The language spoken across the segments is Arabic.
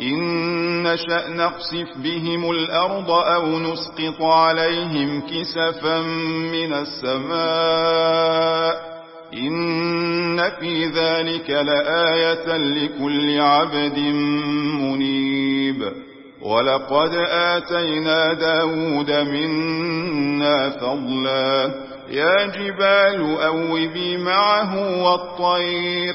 إن نشأ نقصف بهم الأرض أو نسقط عليهم كسفا من السماء إن في ذلك لآية لكل عبد منيب ولقد آتينا داود منا فضلا يا جبال أوبي معه والطير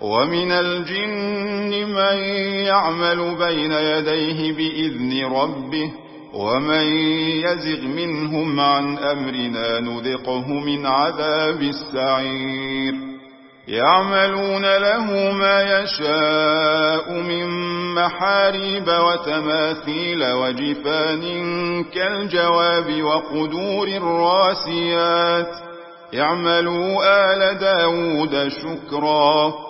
ومن الجن من يعمل بين يديه بإذن ربه ومن يزغ منهم عن أمرنا نذقه من عذاب السعير. يعملون له ما يشاء من محاريب وتماثيل وجفان كالجواب وقدور الراسيات. يعملوا آل داود شكرا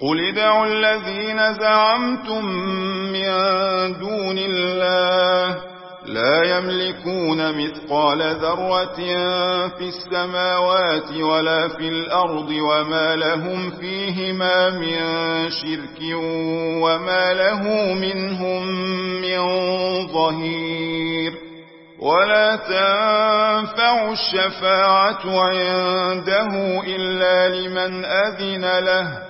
قل ادعوا الذين زعمتم من دون الله لا يملكون مثقال ذرة في السماوات ولا في الأرض وما لهم فيهما من شرك وما له منهم من ظهير ولا تنفع الشفاعة عنده إلا لمن أذن له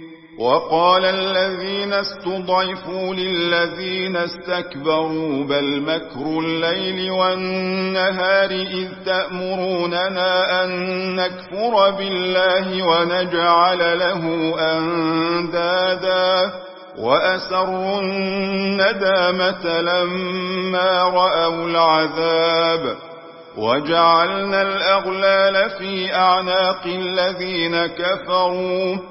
وقال الذين استضعفوا للذين استكبروا بل مكر الليل والنهار إذ تأمروننا أن نكفر بالله ونجعل له أندادا وأسروا الندامة لما رأوا العذاب وجعلنا الأغلال في أعناق الذين كفروا